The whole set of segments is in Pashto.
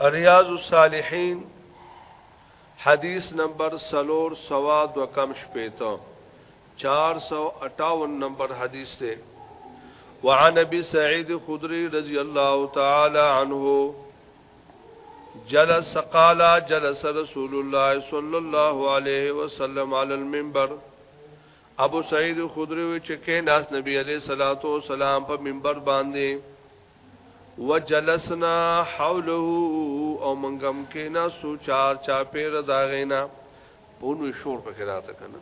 ریاض الصالحین حدیث نمبر سلور سوا دو کم شپیتو چار سو اٹاون نمبر حدیث تے وعن ابی سعید خدری رضی اللہ تعالی عنہ جلس قالا جلس رسول اللہ صلی اللہ علیہ وسلم علی المنبر ابو سعید خدری وی چې کې ناس نبی علیہ الصلوۃ والسلام په منبر باندې وجلسنا حوله او منګم کې نا سو چار چا پیر دا غینا پونو شور پکې راته کنه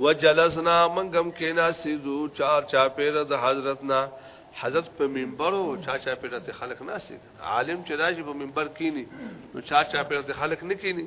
وجلسنا منګم کې نا سیدو چار چا پیر د حضرتنا حضرت په منبر او چا چا پیر ته خلق ناسي عالم چې راشي په منبر کینی نو چا چا پیر ته خلق نه کینی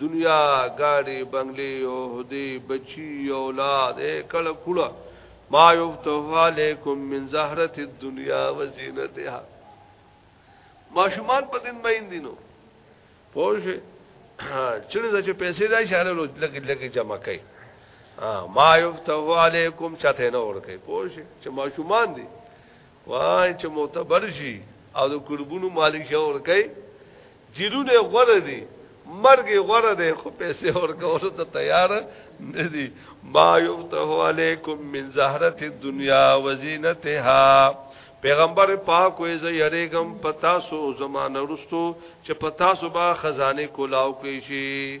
دنیا ګاډي بنگلي او هدي بچي اولاد اے کله کړه ما یفتح علیکم من زهرت الدنیا وزینتها ماشومان په دین باندې دینو پوه شئ چرې چې پیسې راځي شاله لګي لګي جمع کوي ما یفتح علیکم چاته نه ور کوي پوه شئ چې ماشومان دي وای چې معتبر شي او د قربونو مالک شي ورکه جیرونه غره دي مرګ غره دي خو پیسې ورکول ته تیار نه دي ما یفتح علیکم من زهرت الدنیا وزینتها پیغمبر پاک وې زه یریګم پتا سو زمانه رستو چې پتا سو با خزانه کولاو کې شي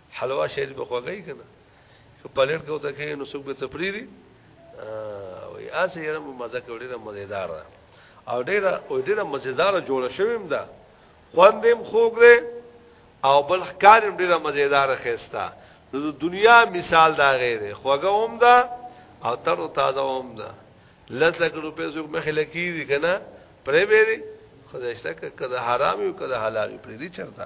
حلوا شهید به خوګی کنه که پلیټ کو ته کې نو څوک به تپریری او اسه یې مو مزه کوي ډیره مزیدار ده او ډیره او ډیره مزیدار جوړ شویم ده خوندم خوګ ده او بل ښکارم ډیره مزیدار خستا نو د دنیا مثال دا غیره خوګه هم ده او تر تازه هم ده لږ لږ روپې زو مخې لکې دي کنه پرې به خدای شته کده حرامي او کده حلالي پرې دي چرته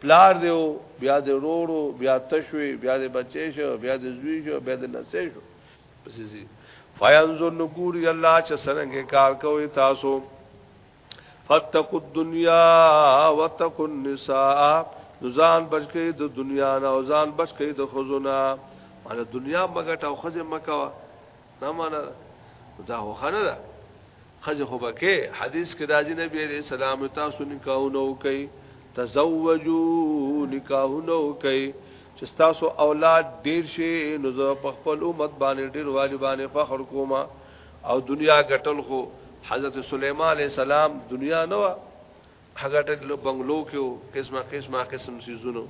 پلار دی او بیا د رورو بیا تشوي بیا د بچی شو بیا د زوی شو بیا د لسې شو پسې زی فینظر نګور الله چې څنګه کار کوي تاسو فتقوا الدنيا وتقوا النساء ځان بچی د دنیا نه او ځان بچی د خزونه مله دنیا مګټه او خزه مکوا دا معنا دا خو خنه ده خځه خو بکې حدیث کې راځي نبی عليه السلام تاسو نکاحونه وکي تزوجوا نکاحونه وکي چې تاسو اولاد ډیر شي نو زه په خپل امت باندې ډیر والی باندې فخر کوم او دنیا ګټل خو حضرت سليمان عليه السلام دنیا نه هغه ټک له بنگلو کې او قسمه قسمه قسم سيزونو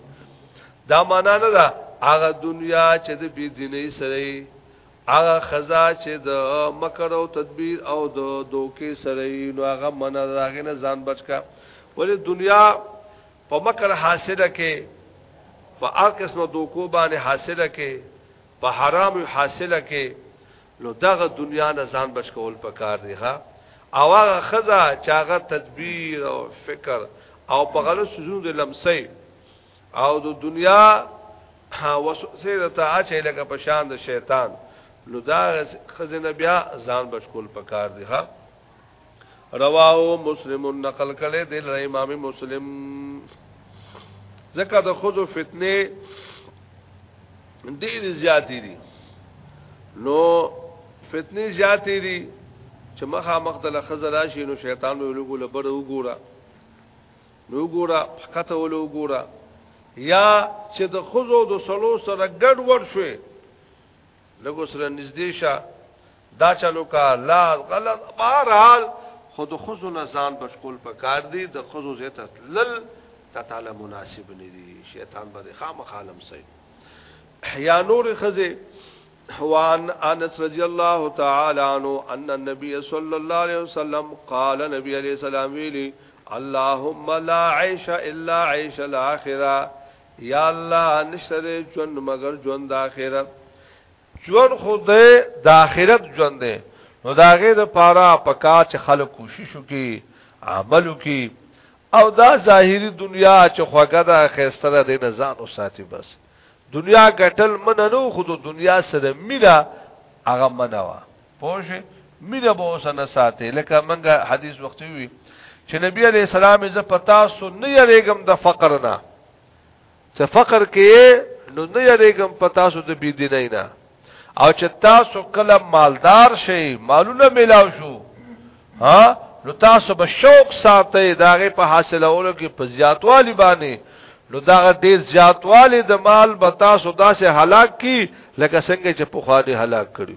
دا معنا نه ده هغه دنیا چې د بی دیني سره هغه خزا چې د مکر او تدبیر او د دوکې سره نو هغه من راغې نه ځان بچکا ولې دنیا په مکر حاصله کې په هر قسمه دوکو باندې حاصله کې په حرام حاصله کې نو دغه دنیا نه ځان بچ کول پکار دی ها او هغه خزا چې هغه تدبیر او فکر او په غلط سوزونو د لمسي او د دنیا وسوسه د تا چې لکه په شان د شیطان نو دا خزنه بیا ځان بچ کول پکار دی ها رواه مسلم نقل کړي د امام مسلم زکه د خود فتنه ډېر زیاتې دي نو فتنه زیاتې دي چې مخه مخ د لخزه راشي نو شیطان وي لوګو لبر وګوره نو وګوره فقط ول وګوره یا چې د خزو د سلو سره ګډ ور شوي لګو سره نږدې شه دا چلو کا لا غلط بهرحال خود خزو نه ځان بشکول پکار دی د خزو زیت لل تعالی مناسب نه دی شیطان به خامخالم سي یا نور خزه حوان انس رضی الله تعالی عنہ ان النبي صلی الله علیه وسلم قال نبی علیہ السلام ویلی اللهم لا عيش الا عيش الاخره یا الله نشته دی ژوند مگر ژوند د آخرت ژوند خو د د آخرت ژوند دی نو دا غي د پاره په کار چې خلک کوشش وکي عمل وکي او دا ظاهري دنیا چې خوګه ده خيسته ده د نزان او ساتي بس دنیا ګټل من نه خو د دنیا سره مینا هغه منوا پوه شئ مینه به اوس نه ساتي لکه منګه حدیث وخت وی چې نبی علی السلام ز پتا سو نه یریګم د فقر نه چې فقر کې نو نه یریګم پتا سو د بی دینه نه او چې تاسو کله مالدار شئ مالونه ملاو شو ها نو تاسو به شوق ساتي داغه په حاصلولو کې په زیاتوالي باندې نو دا ډیر زیاتوالی د مال به تاسو داسې هلاک کی لکه څنګه چې په خاله هلاک کړی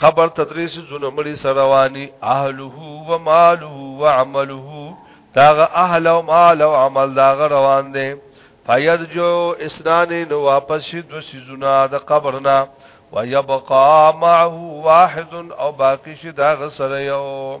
قبر تدریس زونه مړي سرواني اهله و ماله و عمله داغه اهل او مال او عمل داغه روان دي فیرجو اسنان نو واپس شي دو سيزونه د قبرنا ويبقى معه واحد او باقي شي داغه سره یو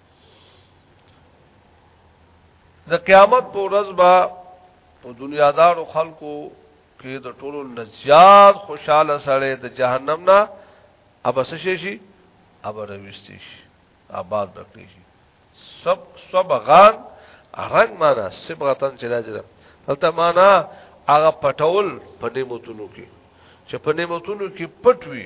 د قیامت په ورځ به په دنیا دارو خلکو کې د ټولو نزیات خوشاله سره د جهنم نه ابس شي شي ابر وستي شي آباد بکړي شي سب سبغان رنگ معنا سبغتن چې راځي دلته معنا هغه پټول په نعمتونو کې چې په نعمتونو کې پټوي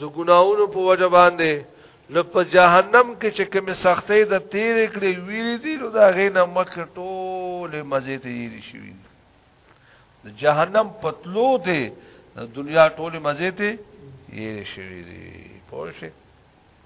د ګناونو په وجه باندې نو په جهنم کې چې کوم سختۍ د تیر کړې ویری دي نو دا غینه مخ ټول مزه ته یې شي د جهنم پتلو ته د دنیا ټول مزه ته یې شي پوه شئ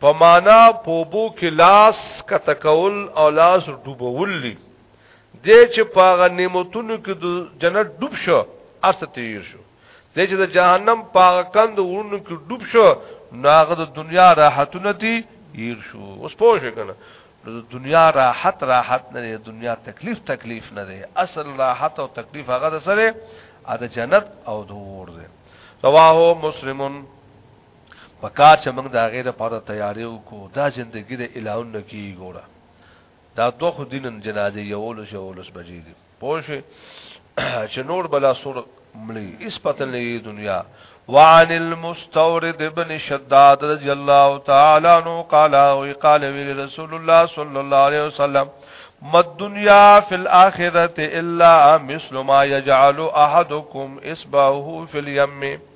په معنا پوبو کې لاس کتکول او لاس ډوبول دي دې چې پاغه نعمتونو کې د جنت ډوب شو ارسته تیر شو دې چې د جهنم پاغه کند ورونو کې ډوب شو ناغه د دنیا راحتونه دي ير شو اوس پوه شئ کنه د دنیا راحت راحت نه دی دنیا تکلیف تکلیف نه دی اصل راحت او تکلیف هغه د سره د جنت او د ور دی رواه مسلمون په کار چې موږ د هغې لپاره تیاری وکړو، دا زندګي د الهون نه کېږي، ګوره دا دوه خو دي نن جنازې یوولس یوولس بجې دي، پوه شوې، چې نور به لا سور مړي، هېڅ پته نه لګېږي دنیا. وعن المستورد ابن شداد رضی الله تعالی عنہ قال او قال رسول الله صلی الله علیه وسلم مد دنیا فی الاخرته الا مثل ما یجعل احدکم اصبعه فی الیم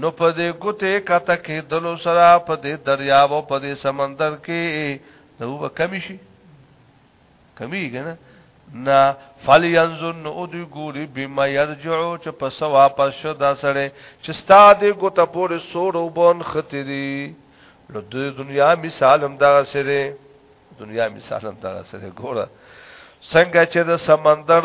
نو په دې ګوتې کته کې دلو سره په دې دریاب او په دې سمندر کې د وبا کمی شي کمی کنه نا فلینظر نو او دی ګوري بما يرجعو چې په سو واپس شو دا سره چې ستا دې ګوتې پورې سور او بون ختري لو د دنیا مثال هم دا سره دنیا مثال هم دا سره ګوره څنګه چې د سمندر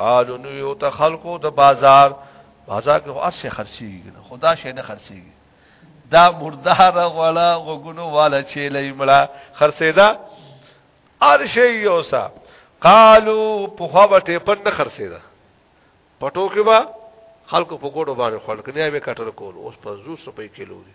قالو نو یو ته خلکو د بازار بازار کې هر څه خرڅيږي نه خدا شي نه خرڅيږي دا مردار غلا غوګونو والا چې لیمړه خرڅېدا ار شي یوسا قالو په خوا بټه پر نه خرڅېدا پټو کې با خلکو په ګوډو باندې خلک نه به کټر کول اوس په 200 روپۍ کیلو دي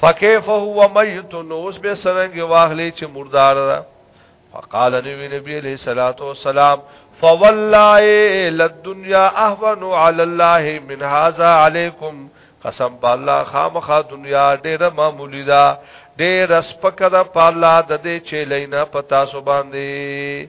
فكيف هو ميت نوس به سرنګ واخلي چې مردار ده فقال نبی نبی علیہ الصلات والسلام فوالله للدنيا اهون على الله من هذا عليكم قسم بالله خامخا دنیا ډیره معمولی ده ډیر سپکه ده په الله د دې چې لینا پتا سو باندې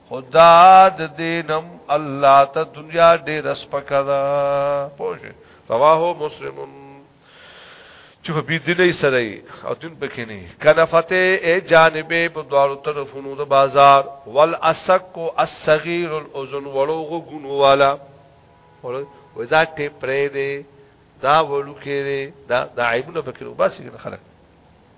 خدا د دینم الله ته دنیا ډېر سپکا ده پوه رواه مسلم چې په بيدلې سره او دین پکې نه کنفته ای جانبې په دوارو طرفونو د بازار والاسق الصغير الاذن ولوغ غنو والا وځه ټې پرې دې دا ولو کې دا دا عیبونه پکې وباسي خلک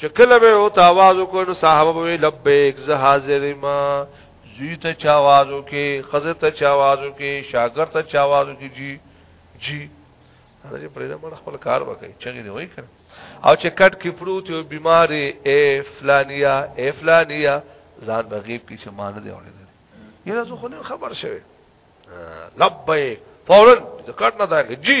چې کله به او تاواز کو نو صاحب وی لبیک زه حاضر ما زوی ته چاوازو کې خزه ته چاوازو کې شاګر ته چاوازو کې جی جی هغه چې پرېدا مړ خپل کار وکړي چې دی وای کړ او چې کټ کې پروت یو بیماری اے فلانیا اے فلانیا ځان بغیب کې چې مان دی اوري دی یره زه خو نه خبر شوی لبیک فورن د کټ نه دا جی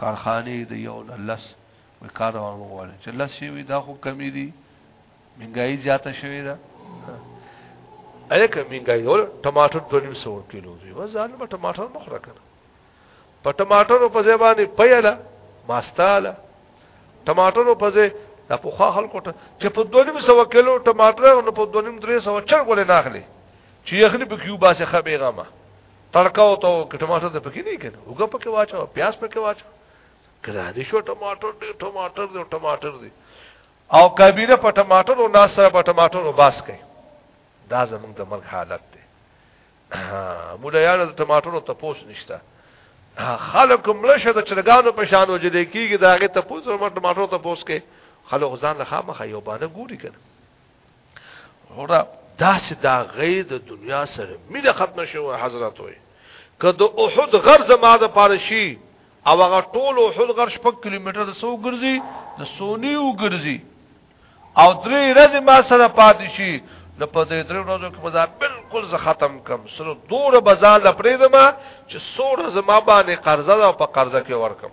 کارخانې د یو نه لس وې کار روان وغواړي چې لس شي وي دا خو کمی دي منګای زیاته شوې ده اې کمنګای ول ټماټر په نیم سو کیلو دی و ظالم ټماټر مخره کړ په ټماټر په ځای باندې پیاله ماستاله ټماټر په ځای د پوخا خلکو ته چې په 200 کیلو ټماټر نو په 200 300 چر ګولې ناخلي چې یخني په کیو باسه خبيغه ما تړکا او ته ټماټر د پکې نه کړي وګه پکې واچو پیاز پکې واچو کله دې شو ټماټر دې ټماټر دې ټماټر دې او کبیره په ټماټر او ناس سره په ټماټر او باس کوي دا زمونږ د مرګ حالت دی مولا یار د ټماټر او تپوس نشته خلک ملشه د چرګانو په شان او جدي کیږي دا غي تپوس او ټماټر تپوس کوي خلک ځان له خامخ یو باندې ګوري کړي ورا داسې دا غي د دنیا سره مینه ختم شوه حضرت وي کله احد غر زما د پاره شي او هغه ټول احد غر شپږ کیلومتر د سو ګرځي د سونی او ګرځي او درې ورځې ما سره پاتې شي نو په دې درې ورځو کې مزه بالکل ز ختم کم سره دوه بازار لپاره ما چې سوره زما باندې قرضه او په قرضه کې ورکم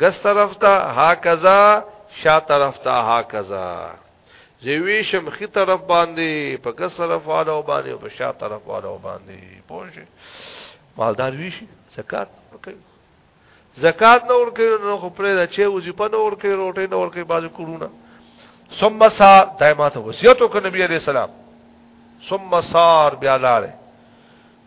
ګس طرف ته هاکذا شا طرف ته هاکذا زوی شم خي طرف باندې په ګس طرف والو باندې او په شا طرف والو باندې پوه مالدار وی شي زکات کوي زکات نه ورکوي نو خو پرې دا چې وظیفه نه ورکوي روټي نه ورکوي باز کورونه ثم سا دایمات وصیت وکړ نبی عليه السلام ثم سار بیا لاله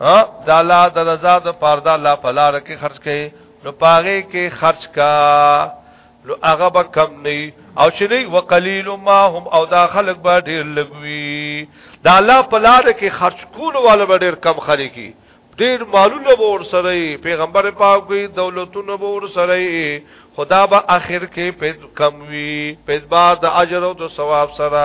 ها دا الله د رضا د پاره دا الله په لار کې خرج کړي نو پاغه کې خرج کا نو هغه به کم نه او چې نه وقلیل ما هم او دا خلق به ډیر لګوي دا الله په لار کې خرج کول والا به ډیر کم خلکي ډیر مالونه به ور سره پیغمبر پاک وي دولتونه به ور سره خدا به اخر کې په کم وي په بار د اجر او د ثواب سره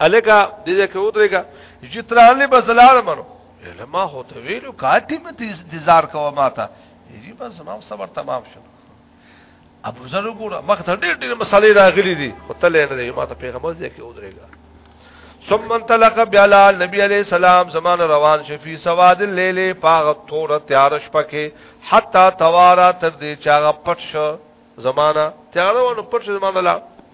الکا دې دې کې ودرېګا جترانه بسلار منو لما هو ته ویلو کاټی مې انتظار کوه ماته یی بس زما صبر تمام شو ابو ذر وګوره مخ ته ډېر ډېر مسالې راغلي دي او تل نه دی ماته پیغمبر دې کې ودرېګا ثم انطلق بلا نبی علیہ السلام زمان روان شفی سواد اللیل پاغ تور تیار شپکه حتا توارا تر دې چاغه پټ شو زمانہ تیارونو پټ شو زمانہ لا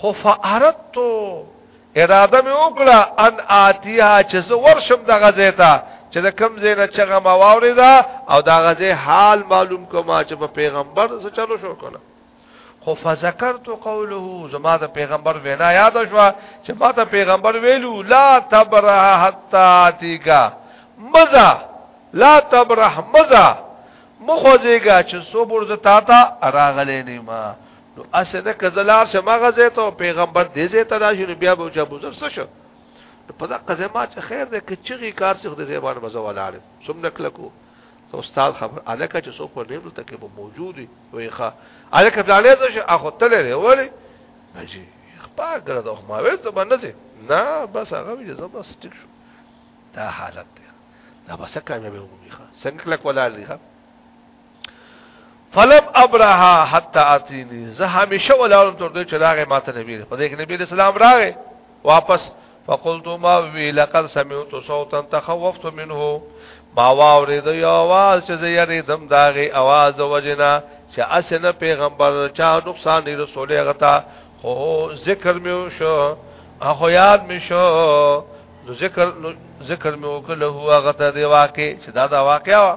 خو فارت اراده مې وکړه ان آتیها چې زه ورشم د غزې ته چې د کم زې نه چغه ما واورې دا او دا غزې حال معلوم کما چې په پیغمبر څه چلو شو کنه خو فذكرت قوله زما د پیغمبر وینا یاد شو چې ما ته پیغمبر ویلو لا تبرح حتا تیګه مزه لا تبرح مزه مخوځيګه چې صبر زتا ته راغلې نه ما نو اسنه کزلار شماغه زه ته پیغمبر دې زه ته راشي بیا به چې ابو ذر څه شو په دا قضې ما چې خیر دې کې چغي کار څخه دې زبان مزه ولاله سم نکلکو ته استاد خبر الکه چې څوک ورنه دلته کې به موجودي وي ښا الکه بلانه ته شي اخو تل لري ولې ماشي خبر کړه دا ما وې ته باندې نه بس هغه دې زما ستیک شو دا حالت دی دا بس کامیابه وګړي ښا څنګه کلک ولاله ښا فلم ابرها حتا اتینی زه همیشه ولارم تر دې چې راغې ماته نبی په دې کې نبی اسلام راغې واپس فقلت ما وی لقد سمعت صوتا تخوفت منه ما واورید یو आवाज چې زه یې دم داغه आवाज وجنا چې اسنه پیغمبر چا نقصان دی رسول غتا خو ذکر میو شو اخو یاد می شو ذکر ذکر میو کله هوا غتا دی واقع چې دا دا واقعا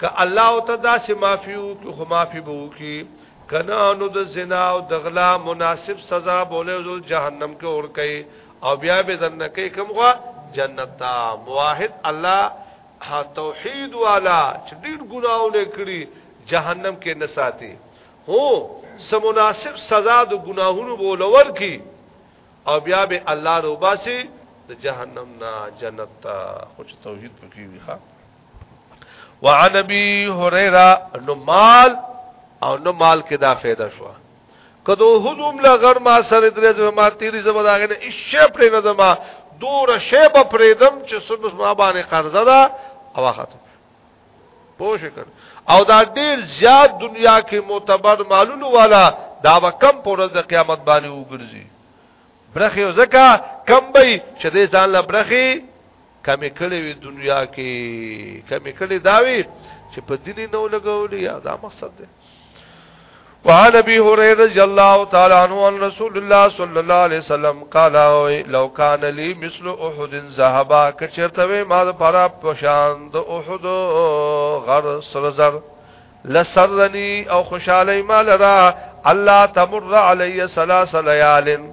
که الله او ته داسې معافي وکړي خو معافي به وکړي کنه نو د زنا او د غلا مناسب سزا بوله زو جهنم کې اور کوي او بیا به دنه کې کوم غوا جنت تا موحد الله توحید والا چې ډیر ګناونه کړی جهنم کې نه ساتي هو سمناسب سزا د ګناهونو بولور کی او بیا به الله روباسي د جهنم نه جنت ته خو توحید پکې وي ښا وعن ابي هريره نو مال او نو مال کې دا فایده شو کدو هدوم لا غړ ما سره درې زما ما تیری زما دا غنه ایشه پرې نه زما دور شی په پرېدم چې سبس ما باندې قرضه ده او خاطر پوه کړ او دا ډیر زیات دنیا کې معتبر مالونو والا دا به کم پورز د قیامت باندې وګرځي برخه زکه کم به چې دې ځان لا برخه کمی کړي وي دنیا کې کمی کړي دا وي چې په دین نه لګولې یا دا مقصد دی وعن ابي هريره رضي الله تعالى عنه عن رسول الله صلى الله عليه وسلم قال لو كان لي مثل احد ذهبا کچرتوي ما د پرا پشان د احد غر سرزر لسرني او خوشالي مال را الله تمر علي ثلاث ليال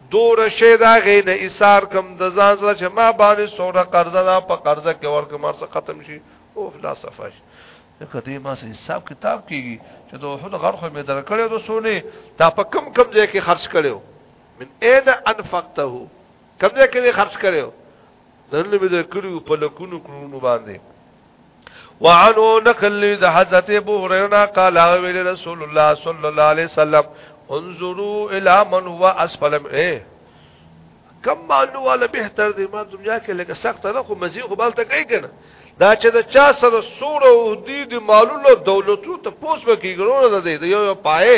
دور شی دا غې نه ایثار کم د ځان سره چې ما باندې سوره قرضه دا په قرضه کې ورکه مر څه ختم شي او لا صفاش کدی ما سه حساب کتاب کیږي چې د وحد غر خو مې درکړې د سونه دا په کم کم ځای کې خرج کړو من اين انفقته کم ځای کې خرج کړو نن به د کړیو په لکونو کړونو باندې وعنو نقل د حضرت ابو هريره قال ویل رسول الله صلی الله علیه وسلم انظروا الى من هو اسفل ايه کم مالو والا بهتر دی ما دنیا کې لکه سخت نه خو مزي خو بل ته کوي کنه دا چې دا چا سره سور او دی د مالو دولتو ته پوس وکي ګرونه ده دی یو یو پائے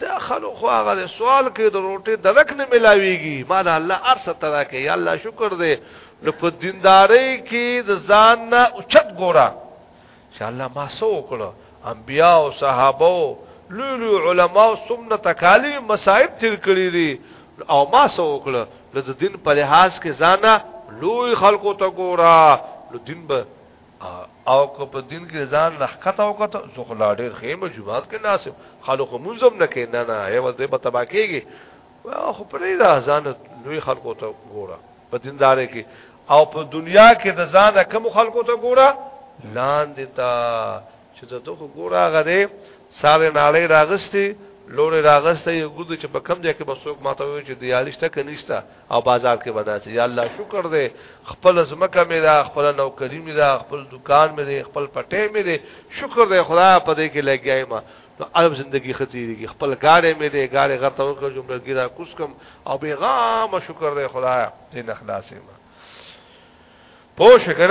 دا خلو خو هغه سوال کې د روټي درک نه ملاويږي ما دا الله ارس ترا کې یا الله شکر دې نو په دینداري کې د ځان نه اوچت ګورا چې الله ما سو کړو انبیا او صحابه لوی لوی علما او سمنه تکالی مصائب تیر کړی دي او ما سو کړو د دین په لحاظ کې ځان لوی خلکو ته ګورا نو دین به او که په دین کې ځان نه ښکته او کته زه خو لا ډېر خېمه جمعات کې ناسم خلکو منظم نه کې نه نه یو دې په تبا کېږي خو پرې دا ځان لوی خلکو ته ګوره په دیندار کې او په دنیا کې د ځان کم خلکو ته ګوره لاندې تا چې ته ته ګور هغه دی ساره ناړې راغستې لورې راغستې یو ګوند چې په کم ځای کې بسوک ماته وي چې دیالشته کنيشته او بازار کې بداسي یا الله شکر دې خپل زمکه مې دا خپل نوکری مې دا خپل دکان مې دې خپل پټې مې دې شکر دې خدا په دې کې لګیای ما نو عرب زندگی خطیریږي خپل ګاړې مې دې ګاړې غرته وکړ جمله ګیرا کوس کم او بیغام شکر دې خدا دې نخلاصې ما پوه شکر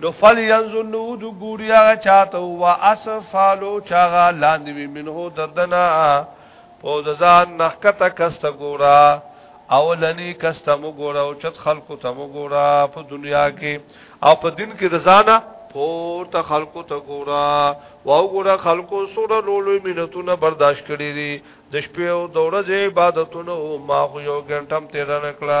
نو فل ينظر نو د ګوریا چاته وا اسفالو چاغا لاندې وی منه ددنا په ځان نحکته کست ګورا اولنی کست مو ګورا او چت خلقو ته مو ګورا په دنیا کې او په دین کې رضانا پور ته خلقو ته ګورا واو ګورا خلقو سره لولو مينتونه برداشت کړی دي د شپې او د ورځې عبادتونه ما خو یو ګنټم تیر نه کړه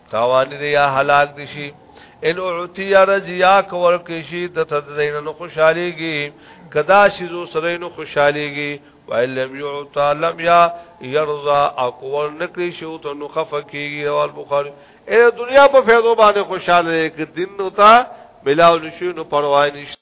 تاوانی دی یا هلاک دي شي ان اعطی رضیا کول کې شي د تدین نو خوشاليږي کدا شي زو سره نو خوشاليږي وعلم يعطى لم يا يرضى اقول نکړي شو ته نو خفه کیږي او البخاري اے دنیا په فیضو باندې خوشاله کې دین نو تا ملاو نشو نو پروا نشته